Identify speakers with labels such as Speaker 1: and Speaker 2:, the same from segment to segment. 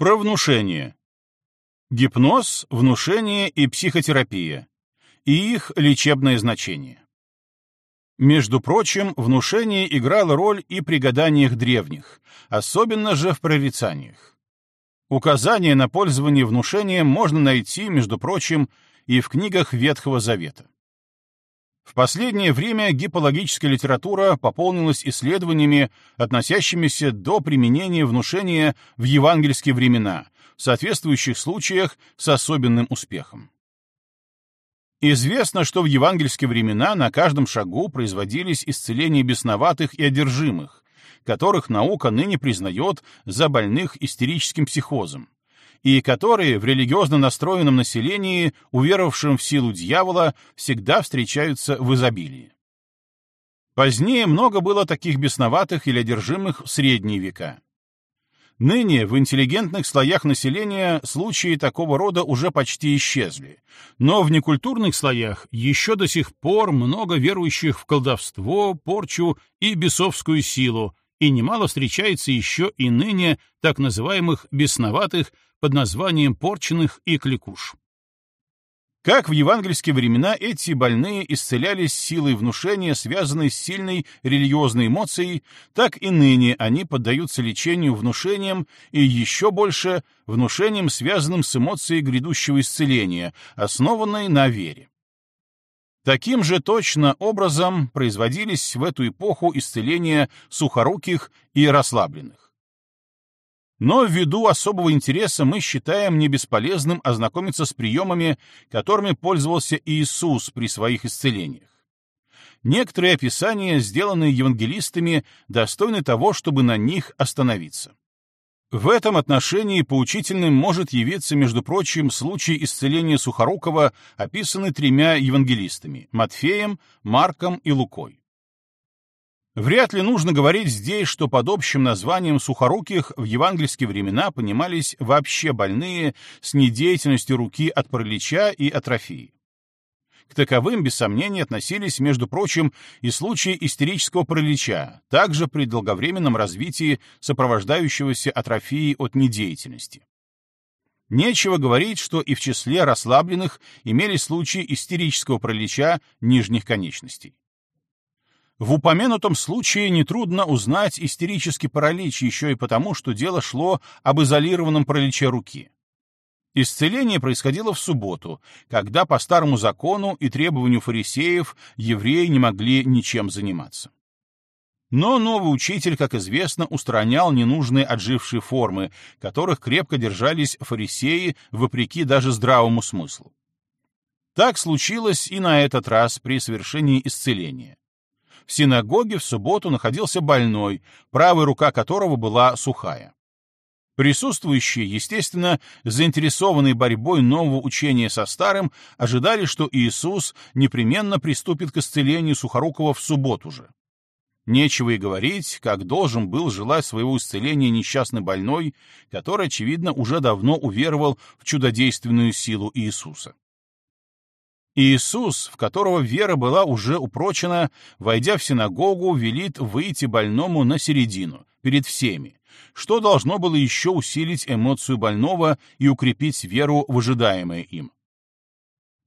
Speaker 1: Про внушение. Гипноз, внушение и психотерапия. И их лечебное значение. Между прочим, внушение играло роль и при гаданиях древних, особенно же в прорицаниях. Указания на пользование внушением можно найти, между прочим, и в книгах Ветхого Завета. В последнее время гипологическая литература пополнилась исследованиями, относящимися до применения внушения в евангельские времена, в соответствующих случаях с особенным успехом. Известно, что в евангельские времена на каждом шагу производились исцеления бесноватых и одержимых, которых наука ныне признает за больных истерическим психозом, и которые в религиозно настроенном населении, уверовавшем в силу дьявола, всегда встречаются в изобилии. Позднее много было таких бесноватых или одержимых в средние века. Ныне в интеллигентных слоях населения случаи такого рода уже почти исчезли, но в некультурных слоях еще до сих пор много верующих в колдовство, порчу и бесовскую силу, и немало встречается еще и ныне так называемых бесноватых под названием порченных и кликуш. Как в евангельские времена эти больные исцелялись силой внушения, связанной с сильной религиозной эмоцией, так и ныне они поддаются лечению внушением и еще больше внушением, связанным с эмоцией грядущего исцеления, основанной на вере. Таким же точно образом производились в эту эпоху исцеления сухоруких и расслабленных. Но ввиду особого интереса мы считаем не бесполезным ознакомиться с приемами, которыми пользовался Иисус при своих исцелениях. Некоторые описания, сделанные евангелистами, достойны того, чтобы на них остановиться. В этом отношении поучительным может явиться, между прочим, случай исцеления Сухорукова, описанный тремя евангелистами — Матфеем, Марком и Лукой. Вряд ли нужно говорить здесь, что под общим названием сухоруких в евангельские времена понимались вообще больные с недеятельностью руки от паралича и атрофии. К таковым, без сомнения, относились, между прочим, и случаи истерического паралича, также при долговременном развитии сопровождающегося атрофией от недеятельности. Нечего говорить, что и в числе расслабленных имелись случаи истерического паралича нижних конечностей. В упомянутом случае нетрудно узнать истерический паралич еще и потому, что дело шло об изолированном параличе руки. Исцеление происходило в субботу, когда по старому закону и требованию фарисеев евреи не могли ничем заниматься. Но новый учитель, как известно, устранял ненужные отжившие формы, которых крепко держались фарисеи, вопреки даже здравому смыслу. Так случилось и на этот раз при совершении исцеления. В синагоге в субботу находился больной, правая рука которого была сухая. Присутствующие, естественно, заинтересованные борьбой нового учения со старым, ожидали, что Иисус непременно приступит к исцелению Сухорукова в субботу же. Нечего и говорить, как должен был желать своего исцеления несчастный больной, который, очевидно, уже давно уверовал в чудодейственную силу Иисуса. Иисус, в которого вера была уже упрочена, войдя в синагогу, велит выйти больному на середину, перед всеми, что должно было еще усилить эмоцию больного и укрепить веру в ожидаемое им.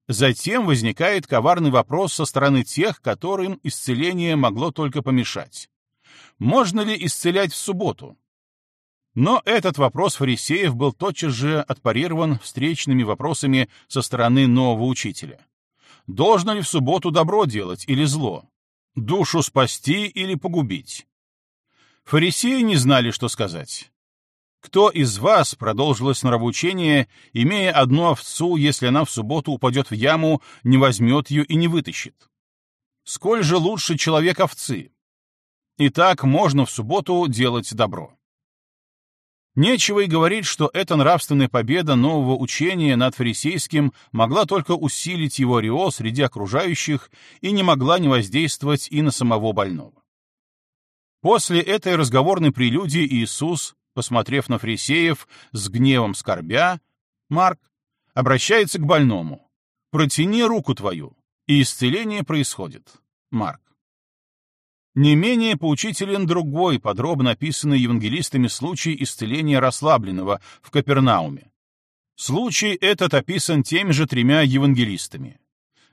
Speaker 1: Затем возникает коварный вопрос со стороны тех, которым исцеление могло только помешать. Можно ли исцелять в субботу? Но этот вопрос фарисеев был тотчас же отпарирован встречными вопросами со стороны нового учителя должно ли в субботу добро делать или зло, душу спасти или погубить. Фарисеи не знали, что сказать. Кто из вас, продолжилось нравоучение, имея одну овцу, если она в субботу упадет в яму, не возьмет ее и не вытащит? Сколь же лучше человек овцы? Итак, можно в субботу делать добро. Нечего и говорить, что эта нравственная победа нового учения над фарисейским могла только усилить его ореол среди окружающих и не могла не воздействовать и на самого больного. После этой разговорной прелюдии Иисус, посмотрев на фарисеев с гневом скорбя, Марк, обращается к больному. «Протяни руку твою», и исцеление происходит. Марк. Не менее поучителен другой, подробно описанный евангелистами случай исцеления расслабленного в Капернауме. Случай этот описан теми же тремя евангелистами.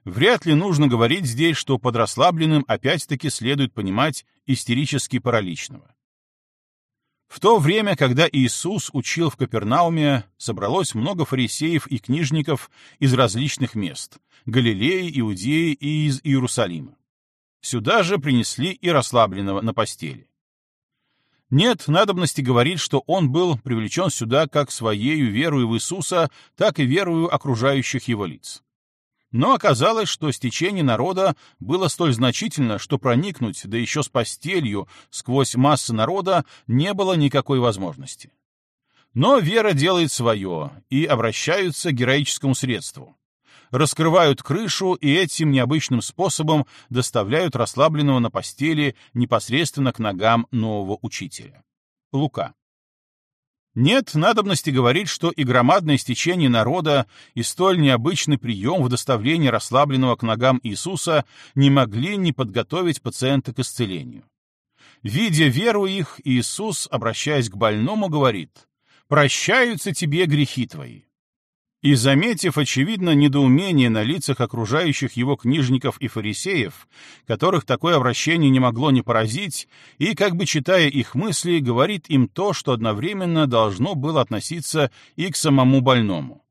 Speaker 1: Вряд ли нужно говорить здесь, что под расслабленным опять-таки следует понимать истерически параличного. В то время, когда Иисус учил в Капернауме, собралось много фарисеев и книжников из различных мест — Галилеи, Иудеи и из Иерусалима. Сюда же принесли и расслабленного на постели. Нет надобности говорить, что он был привлечен сюда как своею верою в Иисуса, так и верою окружающих его лиц. Но оказалось, что стечение народа было столь значительно, что проникнуть, да еще с постелью, сквозь массы народа не было никакой возможности. Но вера делает свое, и обращаются к героическому средству раскрывают крышу и этим необычным способом доставляют расслабленного на постели непосредственно к ногам нового учителя. Лука. Нет надобности говорить, что и громадное стечение народа, и столь необычный прием в доставлении расслабленного к ногам Иисуса не могли не подготовить пациента к исцелению. Видя веру их, Иисус, обращаясь к больному, говорит, «Прощаются тебе грехи твои». И, заметив, очевидно, недоумение на лицах окружающих его книжников и фарисеев, которых такое обращение не могло не поразить, и, как бы читая их мысли, говорит им то, что одновременно должно было относиться и к самому больному.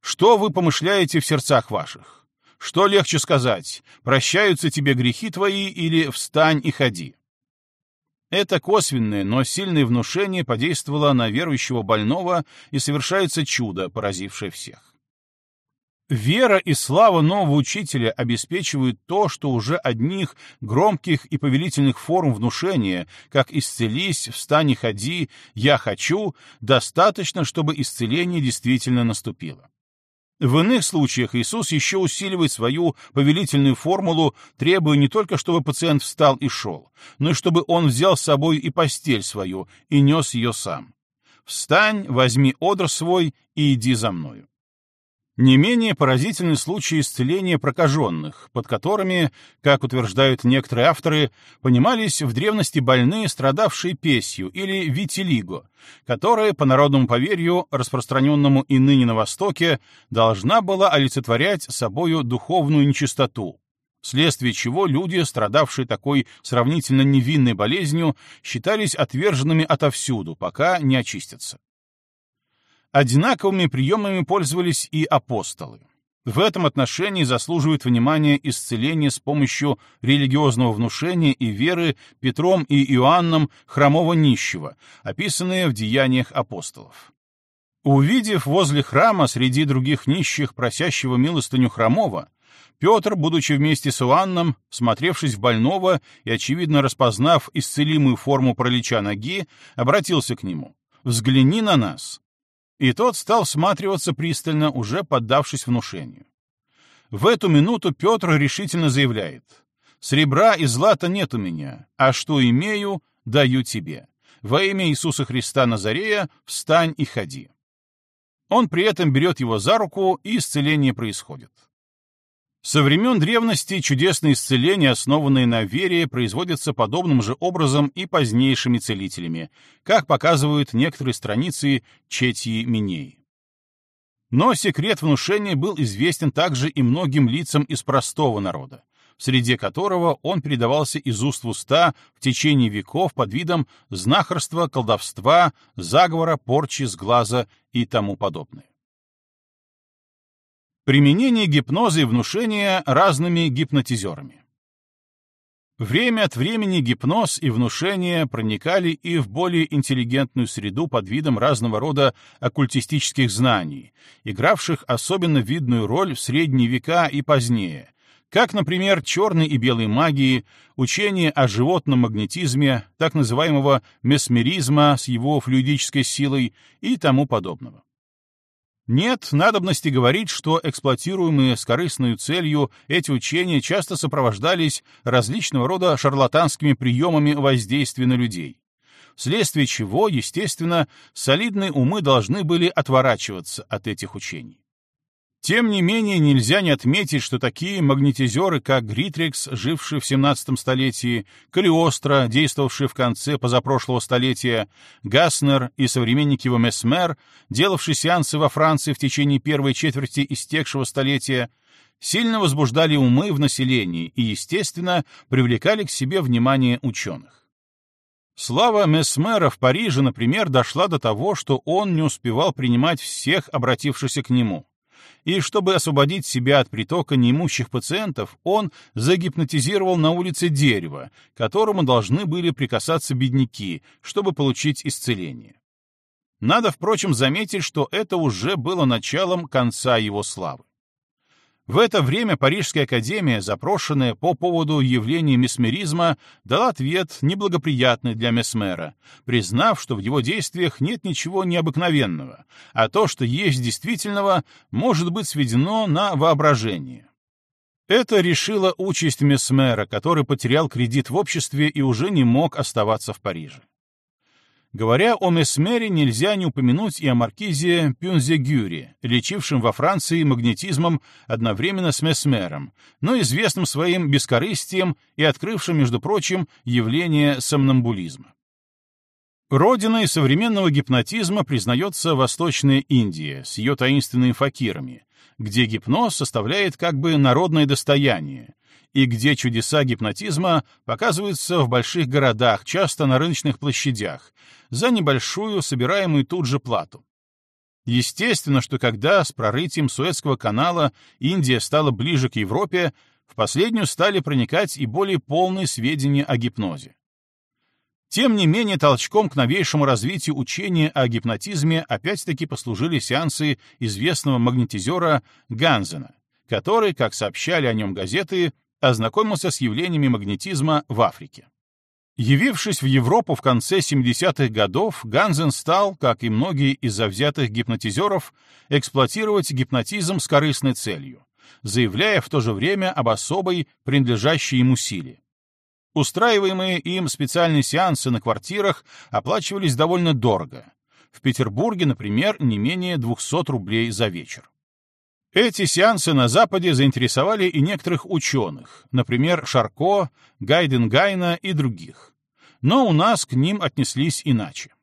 Speaker 1: «Что вы помышляете в сердцах ваших? Что легче сказать, прощаются тебе грехи твои или встань и ходи?» Это косвенное, но сильное внушение подействовало на верующего больного, и совершается чудо, поразившее всех. Вера и слава нового учителя обеспечивают то, что уже одних громких и повелительных форм внушения, как «исцелись», «встань и ходи», «я хочу», достаточно, чтобы исцеление действительно наступило. В иных случаях Иисус еще усиливает свою повелительную формулу, требуя не только, чтобы пациент встал и шел, но и чтобы он взял с собой и постель свою и нес ее сам. «Встань, возьми одр свой и иди за мною». Не менее поразительны случаи исцеления прокаженных, под которыми, как утверждают некоторые авторы, понимались в древности больные, страдавшие песью или витилиго, которая, по народному поверью, распространенному и ныне на Востоке, должна была олицетворять собою духовную нечистоту, вследствие чего люди, страдавшие такой сравнительно невинной болезнью, считались отверженными отовсюду, пока не очистятся. Одинаковыми приемами пользовались и апостолы. В этом отношении заслуживает внимания исцеление с помощью религиозного внушения и веры Петром и Иоанном хромого нищего, описанные в деяниях апостолов. Увидев возле храма среди других нищих, просящего милостыню хромого, Петр, будучи вместе с Иоанном, смотревшись в больного и, очевидно, распознав исцелимую форму пролича ноги, обратился к нему. «Взгляни на нас!» И тот стал всматриваться пристально, уже поддавшись внушению. В эту минуту Петр решительно заявляет, «Сребра и злата нет у меня, а что имею, даю тебе. Во имя Иисуса Христа Назарея встань и ходи». Он при этом берет его за руку, и исцеление происходит. Со времен древности чудесные исцеления, основанные на вере, производятся подобным же образом и позднейшими целителями, как показывают некоторые страницы Четьи Минеи. Но секрет внушения был известен также и многим лицам из простого народа, в среде которого он передавался из уст в уста в течение веков под видом знахарства, колдовства, заговора, порчи с глаза и тому подобное. Применение гипноза и внушения разными гипнотизерами. Время от времени гипноз и внушение проникали и в более интеллигентную среду под видом разного рода оккультистических знаний, игравших особенно видную роль в средние века и позднее, как, например, черной и белой магии, учение о животном магнетизме, так называемого месмеризма с его флюидической силой и тому подобного. Нет надобности говорить, что эксплуатируемые с корыстной целью эти учения часто сопровождались различного рода шарлатанскими приемами воздействия на людей, вследствие чего, естественно, солидные умы должны были отворачиваться от этих учений. Тем не менее, нельзя не отметить, что такие магнетизеры, как Гритрикс, живший в 17 столетии, Калиостро, действовавший в конце позапрошлого столетия, Гаснер и современники его Месмер, делавший сеансы во Франции в течение первой четверти истекшего столетия, сильно возбуждали умы в населении и, естественно, привлекали к себе внимание ученых. Слава Месмера в Париже, например, дошла до того, что он не успевал принимать всех обратившихся к нему и чтобы освободить себя от притока неимущих пациентов, он загипнотизировал на улице дерево, которому должны были прикасаться бедняки, чтобы получить исцеление. Надо, впрочем, заметить, что это уже было началом конца его славы. В это время Парижская академия, запрошенная по поводу явления месмеризма, дала ответ неблагоприятный для Месмера, признав, что в его действиях нет ничего необыкновенного, а то, что есть действительного, может быть сведено на воображение. Это решило участь Месмера, который потерял кредит в обществе и уже не мог оставаться в Париже. Говоря о Месмере, нельзя не упомянуть и о маркизе Пюнзегюре, лечившем во Франции магнетизмом одновременно с Месмером, но известным своим бескорыстием и открывшим, между прочим, явление сомнамбулизма. Родиной современного гипнотизма признается Восточная Индия с ее таинственными факирами, где гипноз составляет как бы народное достояние, и где чудеса гипнотизма показываются в больших городах, часто на рыночных площадях, за небольшую, собираемую тут же плату. Естественно, что когда с прорытием Суэцкого канала Индия стала ближе к Европе, в последнюю стали проникать и более полные сведения о гипнозе. Тем не менее, толчком к новейшему развитию учения о гипнотизме опять-таки послужили сеансы известного магнетизера Ганзена, который, как сообщали о нем газеты, ознакомился с явлениями магнетизма в Африке. Явившись в Европу в конце 70-х годов, Ганзен стал, как и многие из завзятых гипнотизеров, эксплуатировать гипнотизм с корыстной целью, заявляя в то же время об особой, принадлежащей ему силе. Устраиваемые им специальные сеансы на квартирах оплачивались довольно дорого. В Петербурге, например, не менее 200 рублей за вечер. Эти сеансы на Западе заинтересовали и некоторых ученых, например, Шарко, Гайденгайна и других. Но у нас к ним отнеслись иначе.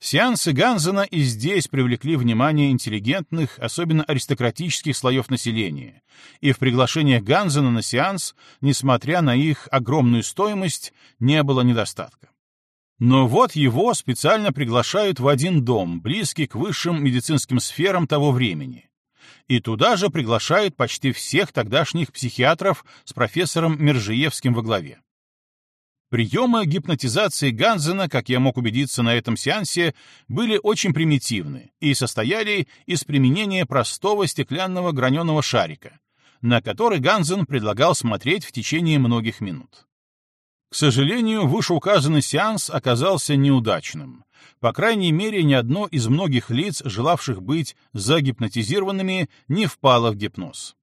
Speaker 1: Сеансы Ганзена и здесь привлекли внимание интеллигентных, особенно аристократических слоев населения, и в приглашениях Ганзена на сеанс, несмотря на их огромную стоимость, не было недостатка. Но вот его специально приглашают в один дом, близкий к высшим медицинским сферам того времени, и туда же приглашают почти всех тогдашних психиатров с профессором Мержиевским во главе. Приемы гипнотизации Ганзена, как я мог убедиться на этом сеансе, были очень примитивны и состояли из применения простого стеклянного граненого шарика, на который Ганзен предлагал смотреть в течение многих минут. К сожалению, вышеуказанный сеанс оказался неудачным. По крайней мере, ни одно из многих лиц, желавших быть загипнотизированными, не впало в гипноз.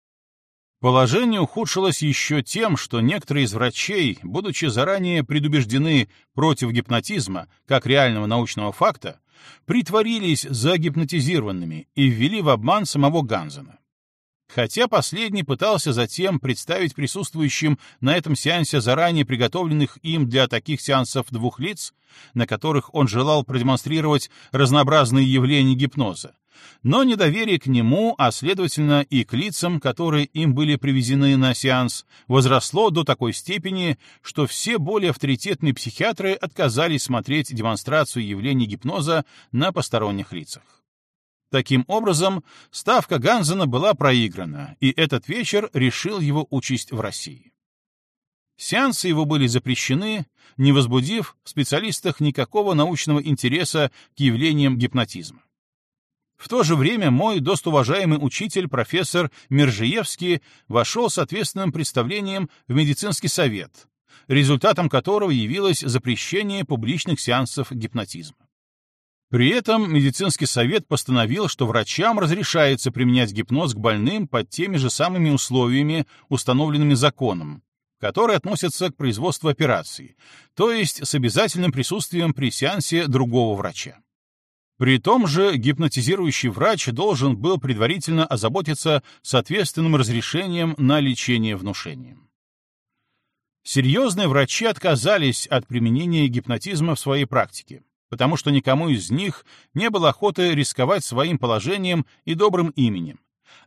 Speaker 1: Положение ухудшилось еще тем, что некоторые из врачей, будучи заранее предубеждены против гипнотизма как реального научного факта, притворились загипнотизированными и ввели в обман самого Ганзена. Хотя последний пытался затем представить присутствующим на этом сеансе заранее приготовленных им для таких сеансов двух лиц, на которых он желал продемонстрировать разнообразные явления гипноза, но недоверие к нему, а следовательно и к лицам, которые им были привезены на сеанс, возросло до такой степени, что все более авторитетные психиатры отказались смотреть демонстрацию явлений гипноза на посторонних лицах. Таким образом, ставка Ганзена была проиграна, и этот вечер решил его участь в России. Сеансы его были запрещены, не возбудив в специалистах никакого научного интереса к явлениям гипнотизма. В то же время мой достуважаемый учитель, профессор Мержиевский, вошел с ответственным представлением в медицинский совет, результатом которого явилось запрещение публичных сеансов гипнотизма. При этом медицинский совет постановил, что врачам разрешается применять гипноз к больным под теми же самыми условиями, установленными законом, которые относятся к производству операций, то есть с обязательным присутствием при сеансе другого врача. При том же гипнотизирующий врач должен был предварительно озаботиться соответственным разрешением на лечение внушением. Серьезные врачи отказались от применения гипнотизма в своей практике, потому что никому из них не было охоты рисковать своим положением и добрым именем,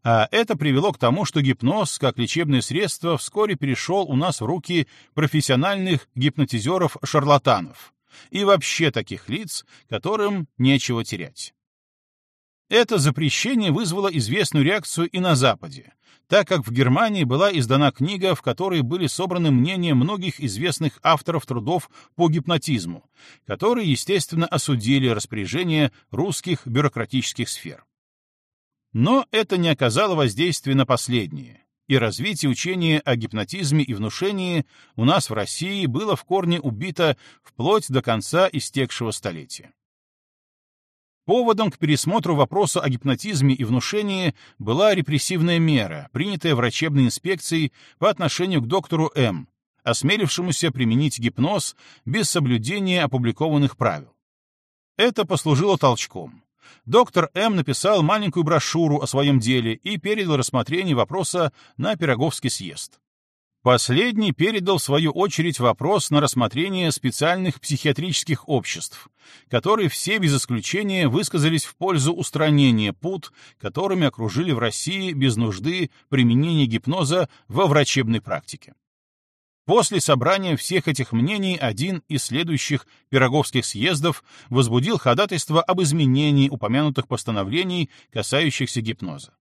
Speaker 1: а это привело к тому, что гипноз, как лечебное средство, вскоре перешел у нас в руки профессиональных гипнотизеров-шарлатанов, и вообще таких лиц, которым нечего терять. Это запрещение вызвало известную реакцию и на Западе, так как в Германии была издана книга, в которой были собраны мнения многих известных авторов трудов по гипнотизму, которые, естественно, осудили распоряжение русских бюрократических сфер. Но это не оказало воздействия на последние, и развитие учения о гипнотизме и внушении у нас в России было в корне убито вплоть до конца истекшего столетия. Поводом к пересмотру вопроса о гипнотизме и внушении была репрессивная мера, принятая врачебной инспекцией по отношению к доктору М., осмелившемуся применить гипноз без соблюдения опубликованных правил. Это послужило толчком доктор М. написал маленькую брошюру о своем деле и передал рассмотрение вопроса на Пироговский съезд. Последний передал, в свою очередь, вопрос на рассмотрение специальных психиатрических обществ, которые все без исключения высказались в пользу устранения пут, которыми окружили в России без нужды применение гипноза во врачебной практике. После собрания всех этих мнений один из следующих Пироговских съездов возбудил ходатайство об изменении упомянутых постановлений, касающихся гипноза.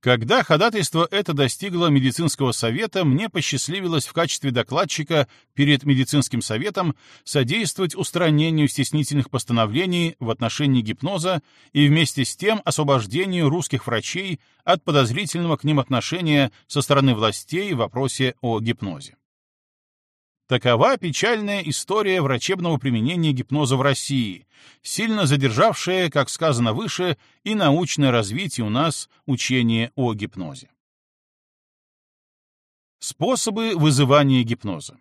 Speaker 1: Когда ходатайство это достигло медицинского совета, мне посчастливилось в качестве докладчика перед медицинским советом содействовать устранению стеснительных постановлений в отношении гипноза и вместе с тем освобождению русских врачей от подозрительного к ним отношения со стороны властей в вопросе о гипнозе. Такова печальная история врачебного применения гипноза в России, сильно задержавшая, как сказано выше, и научное развитие у нас учения о гипнозе. Способы вызывания гипноза.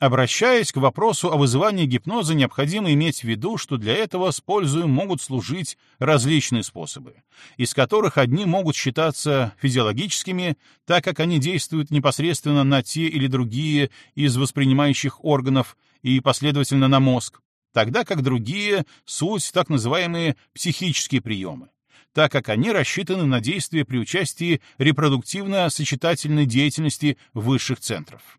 Speaker 1: Обращаясь к вопросу о вызывании гипноза, необходимо иметь в виду, что для этого с пользой могут служить различные способы, из которых одни могут считаться физиологическими, так как они действуют непосредственно на те или другие из воспринимающих органов и, последовательно, на мозг, тогда как другие — суть так называемые психические приемы так как они рассчитаны на действие при участии репродуктивно-сочетательной деятельности высших центров.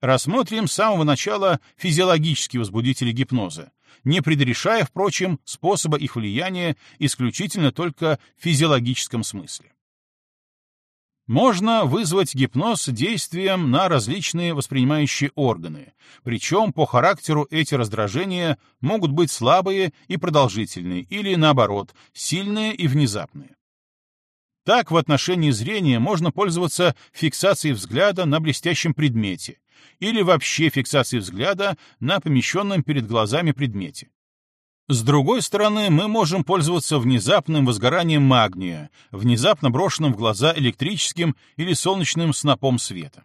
Speaker 1: Рассмотрим с самого начала физиологические возбудители гипноза, не предрешая, впрочем, способа их влияния исключительно только в физиологическом смысле. Можно вызвать гипноз действием на различные воспринимающие органы, причем по характеру эти раздражения могут быть слабые и продолжительные или, наоборот, сильные и внезапные. Так, в отношении зрения можно пользоваться фиксацией взгляда на блестящем предмете или вообще фиксацией взгляда на помещенном перед глазами предмете. С другой стороны, мы можем пользоваться внезапным возгоранием магния, внезапно брошенным в глаза электрическим или солнечным снопом света.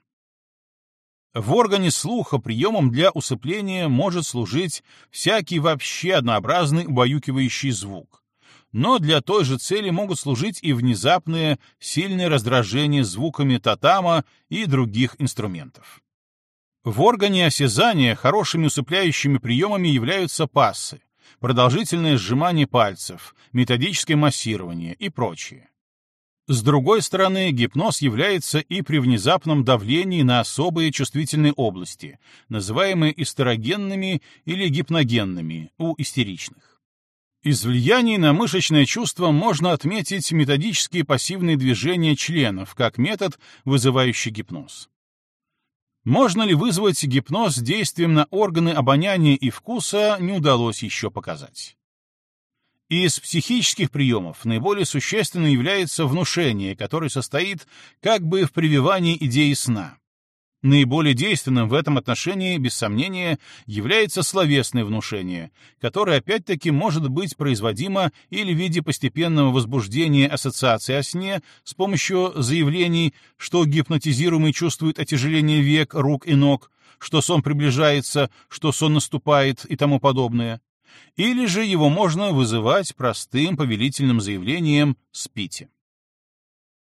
Speaker 1: В органе слуха приемом для усыпления может служить всякий вообще однообразный убаюкивающий звук, но для той же цели могут служить и внезапные, сильные раздражения звуками татама и других инструментов. В органе осязания хорошими усыпляющими приемами являются пассы, продолжительное сжимание пальцев, методическое массирование и прочее. С другой стороны, гипноз является и при внезапном давлении на особые чувствительные области, называемые истерогенными или гипногенными у истеричных. Из влияний на мышечное чувство можно отметить методические пассивные движения членов как метод, вызывающий гипноз. Можно ли вызвать гипноз действием на органы обоняния и вкуса, не удалось еще показать. Из психических приемов наиболее существенным является внушение, которое состоит как бы в прививании идеи сна. Наиболее действенным в этом отношении, без сомнения, является словесное внушение, которое опять-таки может быть производимо или в виде постепенного возбуждения ассоциации о сне с помощью заявлений, что гипнотизируемый чувствует отяжеление век, рук и ног, что сон приближается, что сон наступает и тому подобное, или же его можно вызывать простым повелительным заявлением «спите».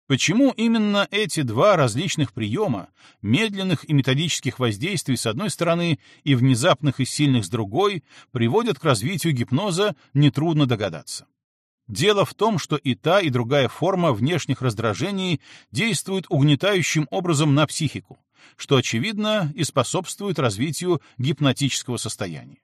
Speaker 1: Почему именно эти два различных приема, медленных и методических воздействий с одной стороны и внезапных и сильных с другой, приводят к развитию гипноза, нетрудно догадаться. Дело в том, что и та, и другая форма внешних раздражений действует угнетающим образом на психику, что, очевидно, и способствует развитию гипнотического состояния.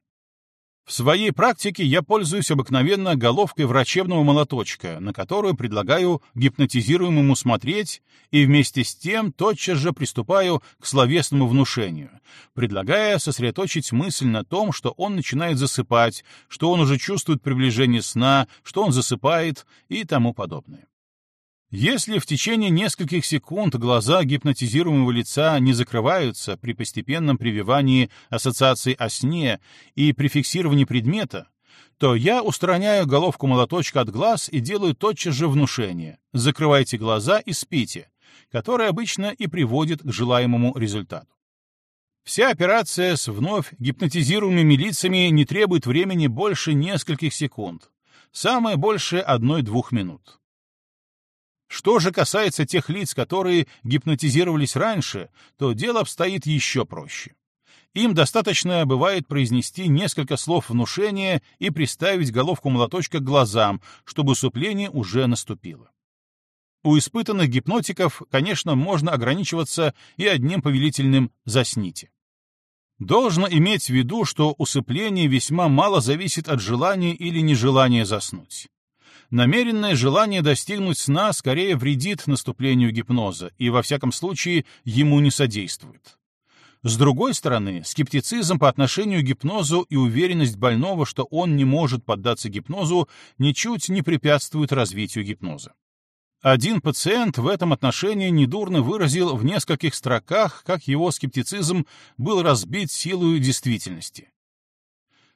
Speaker 1: В своей практике я пользуюсь обыкновенно головкой врачебного молоточка, на которую предлагаю гипнотизируемому смотреть, и вместе с тем тотчас же приступаю к словесному внушению, предлагая сосредоточить мысль на том, что он начинает засыпать, что он уже чувствует приближение сна, что он засыпает и тому подобное. Если в течение нескольких секунд глаза гипнотизируемого лица не закрываются при постепенном прививании ассоциации о сне и при фиксировании предмета, то я устраняю головку молоточка от глаз и делаю тотчас же внушение «закрывайте глаза и спите», которое обычно и приводит к желаемому результату. Вся операция с вновь гипнотизируемыми лицами не требует времени больше нескольких секунд, самое большее одной-двух минут. Что же касается тех лиц, которые гипнотизировались раньше, то дело обстоит еще проще. Им достаточно бывает произнести несколько слов внушения и приставить головку молоточка к глазам, чтобы усыпление уже наступило. У испытанных гипнотиков, конечно, можно ограничиваться и одним повелительным «засните». Должно иметь в виду, что усыпление весьма мало зависит от желания или нежелания заснуть намеренное желание достигнуть сна скорее вредит наступлению гипноза и, во всяком случае, ему не содействует. С другой стороны, скептицизм по отношению к гипнозу и уверенность больного, что он не может поддаться гипнозу, ничуть не препятствуют развитию гипноза. Один пациент в этом отношении недурно выразил в нескольких строках, как его скептицизм был разбит силой действительности.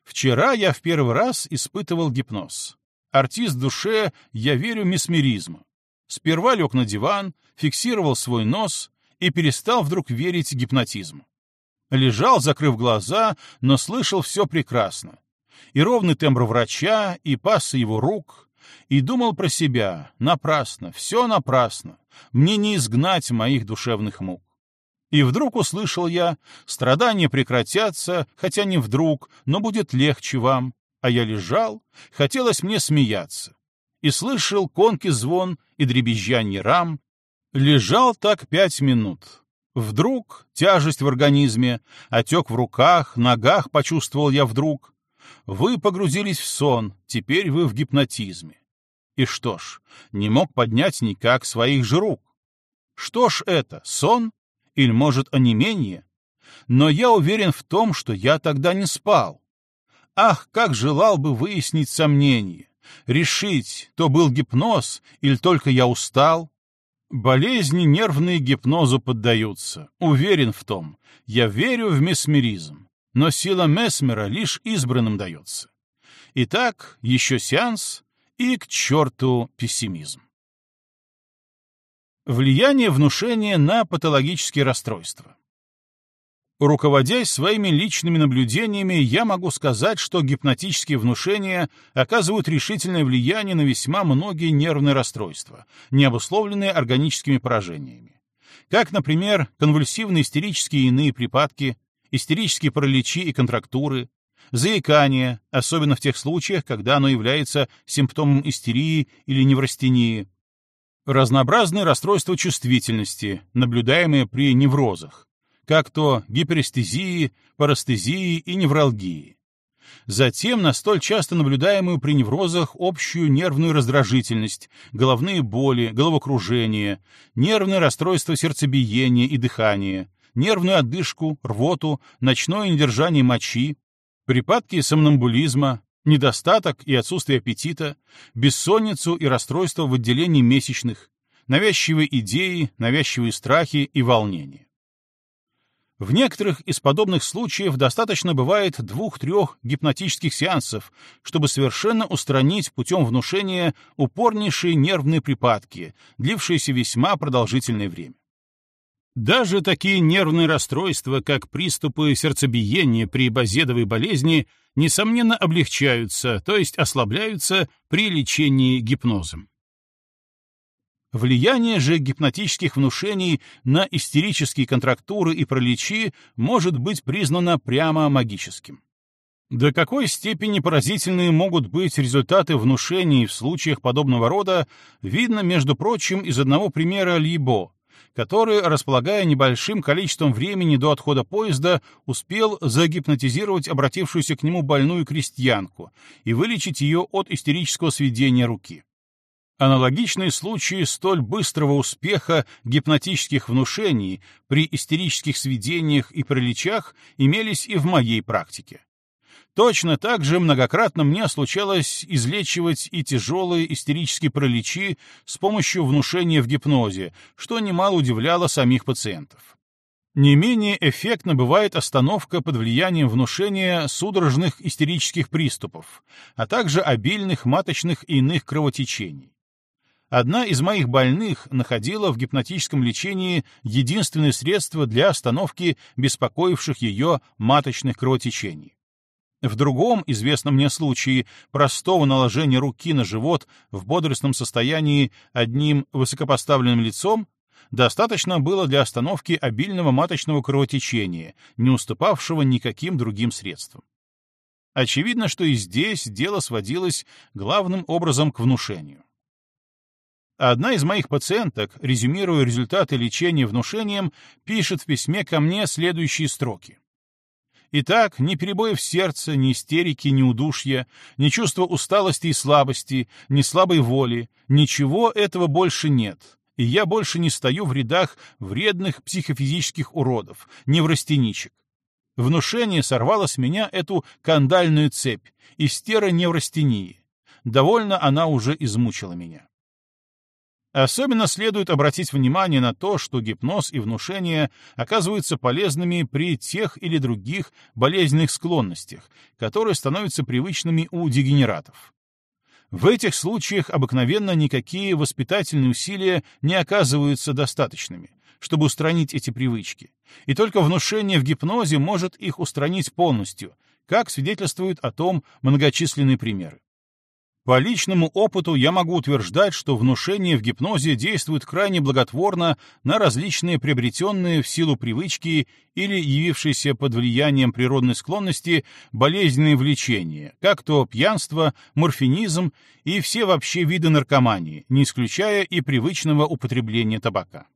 Speaker 1: Вчера я в первый раз испытывал гипноз. Артист душе, я верю месмеризму. Сперва лег на диван, фиксировал свой нос и перестал вдруг верить гипнотизму. Лежал, закрыв глаза, но слышал все прекрасно. И ровный тембр врача, и пасы его рук, и думал про себя, напрасно, все напрасно, мне не изгнать моих душевных мук. И вдруг услышал я, страдания прекратятся, хотя не вдруг, но будет легче вам, а я лежал, хотелось мне смеяться, и слышал конки звон и дребезжанье рам. Лежал так пять минут. Вдруг тяжесть в организме, отек в руках, ногах почувствовал я вдруг. Вы погрузились в сон, теперь вы в гипнотизме. И что ж, не мог поднять никак своих же рук. Что ж это, сон? Или, может, онемение? Но я уверен в том, что я тогда не спал. Ах, как желал бы выяснить сомнение, решить, то был гипноз или только я устал. Болезни нервные гипнозу поддаются, уверен в том. Я верю в месмеризм, но сила месмера лишь избранным дается. Итак, еще сеанс и к черту пессимизм. Влияние внушения на патологические расстройства. Руководясь своими личными наблюдениями, я могу сказать, что гипнотические внушения оказывают решительное влияние на весьма многие нервные расстройства, не обусловленные органическими поражениями. Как, например, конвульсивные истерические и иные припадки, истерические параличи и контрактуры, заикание, особенно в тех случаях, когда оно является симптомом истерии или неврастении, разнообразные расстройства чувствительности, наблюдаемые при неврозах, как то гиперестезии, парастезии и невралгии. Затем на столь часто наблюдаемую при неврозах общую нервную раздражительность, головные боли, головокружение, нервное расстройство сердцебиения и дыхания, нервную одышку, рвоту, ночное недержание мочи, припадки сомнамбулизма, недостаток и отсутствие аппетита, бессонницу и расстройство в отделении месячных, навязчивые идеи, навязчивые страхи и волнения. В некоторых из подобных случаев достаточно бывает двух-трех гипнотических сеансов, чтобы совершенно устранить путем внушения упорнейшие нервные припадки, длившиеся весьма продолжительное время. Даже такие нервные расстройства, как приступы сердцебиения при базедовой болезни, несомненно облегчаются, то есть ослабляются при лечении гипнозом. Влияние же гипнотических внушений на истерические контрактуры и проличи может быть признано прямо магическим. До какой степени поразительные могут быть результаты внушений в случаях подобного рода, видно, между прочим, из одного примера Либо, который, располагая небольшим количеством времени до отхода поезда, успел загипнотизировать обратившуюся к нему больную крестьянку и вылечить ее от истерического сведения руки. Аналогичные случаи столь быстрого успеха гипнотических внушений при истерических сведениях и пролечах имелись и в моей практике. Точно так же многократно мне случалось излечивать и тяжелые истерические параличи с помощью внушения в гипнозе, что немало удивляло самих пациентов. Не менее эффектно бывает остановка под влиянием внушения судорожных истерических приступов, а также обильных маточных и иных кровотечений. Одна из моих больных находила в гипнотическом лечении единственное средство для остановки беспокоивших ее маточных кровотечений. В другом известном мне случае простого наложения руки на живот в бодростном состоянии одним высокопоставленным лицом достаточно было для остановки обильного маточного кровотечения, не уступавшего никаким другим средствам. Очевидно, что и здесь дело сводилось главным образом к внушению. Одна из моих пациенток, резюмируя результаты лечения внушением, пишет в письме ко мне следующие строки. Итак, ни перебоев сердца, ни истерики, ни удушья, ни чувства усталости и слабости, ни слабой воли, ничего этого больше нет, и я больше не стою в рядах вредных психофизических уродов, неврастеничек. Внушение сорвало с меня эту кандальную цепь, истера неврастении. Довольно она уже измучила меня. Особенно следует обратить внимание на то, что гипноз и внушение оказываются полезными при тех или других болезненных склонностях, которые становятся привычными у дегенератов. В этих случаях обыкновенно никакие воспитательные усилия не оказываются достаточными, чтобы устранить эти привычки, и только внушение в гипнозе может их устранить полностью, как свидетельствуют о том многочисленные примеры. По личному опыту я могу утверждать, что внушение в гипнозе действует крайне благотворно на различные приобретенные в силу привычки или явившиеся под влиянием природной склонности болезненные влечения, как то пьянство, морфинизм и все вообще виды наркомании, не исключая и привычного употребления табака.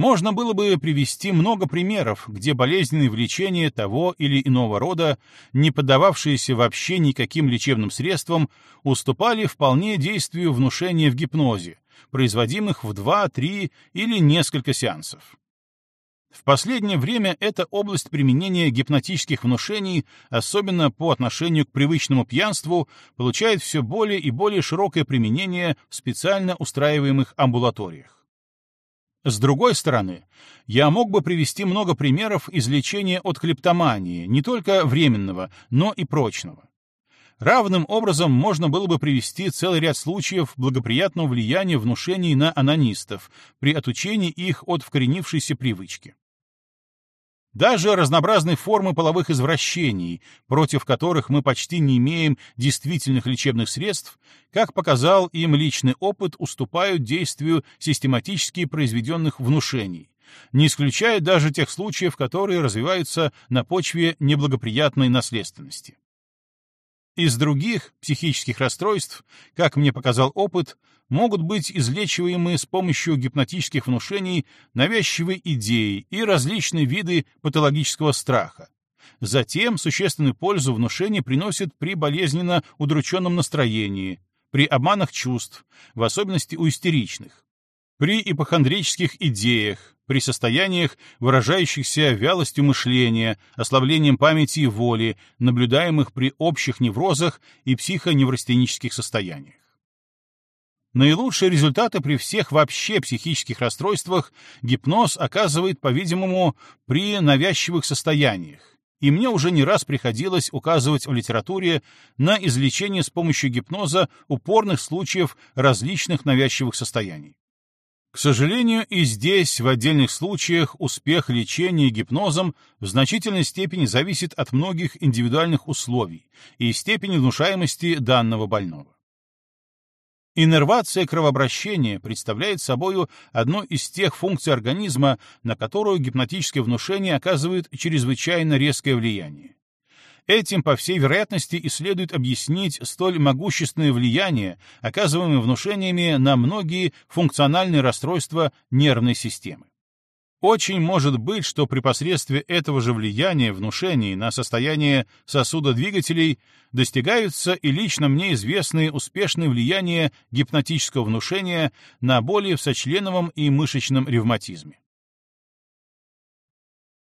Speaker 1: Можно было бы привести много примеров, где болезненные влечения того или иного рода, не поддававшиеся вообще никаким лечебным средствам, уступали вполне действию внушения в гипнозе, производимых в 2-3 или несколько сеансов. В последнее время эта область применения гипнотических внушений, особенно по отношению к привычному пьянству, получает все более и более широкое применение в специально устраиваемых амбулаториях. С другой стороны, я мог бы привести много примеров излечения от клептомании, не только временного, но и прочного. Равным образом можно было бы привести целый ряд случаев благоприятного влияния внушений на анонистов при отучении их от вкоренившейся привычки. Даже разнообразные формы половых извращений, против которых мы почти не имеем действительных лечебных средств, как показал им личный опыт, уступают действию систематически произведенных внушений, не исключая даже тех случаев, которые развиваются на почве неблагоприятной наследственности. Из других психических расстройств, как мне показал опыт, могут быть излечиваемы с помощью гипнотических внушений навязчивые идеи и различные виды патологического страха. Затем существенную пользу внушение приносит при болезненно удрученном настроении, при обманах чувств, в особенности у истеричных, при ипохондрических идеях, при состояниях, выражающихся вялостью мышления, ослаблением памяти и воли, наблюдаемых при общих неврозах и психоневрастенических состояниях. Наилучшие результаты при всех вообще психических расстройствах гипноз оказывает, по-видимому, при навязчивых состояниях, и мне уже не раз приходилось указывать в литературе на излечение с помощью гипноза упорных случаев различных навязчивых состояний. К сожалению, и здесь, в отдельных случаях, успех лечения гипнозом в значительной степени зависит от многих индивидуальных условий и степени внушаемости данного больного. Иннервация кровообращения представляет собой одну из тех функций организма, на которую гипнотическое внушение оказывает чрезвычайно резкое влияние. Этим, по всей вероятности, и следует объяснить столь могущественное влияние, оказываемое внушениями на многие функциональные расстройства нервной системы. Очень может быть, что при посредстве этого же влияния внушений на состояние сосудодвигателей достигаются и лично мне известные успешные влияния гипнотического внушения на боли в сочленовом и мышечном ревматизме.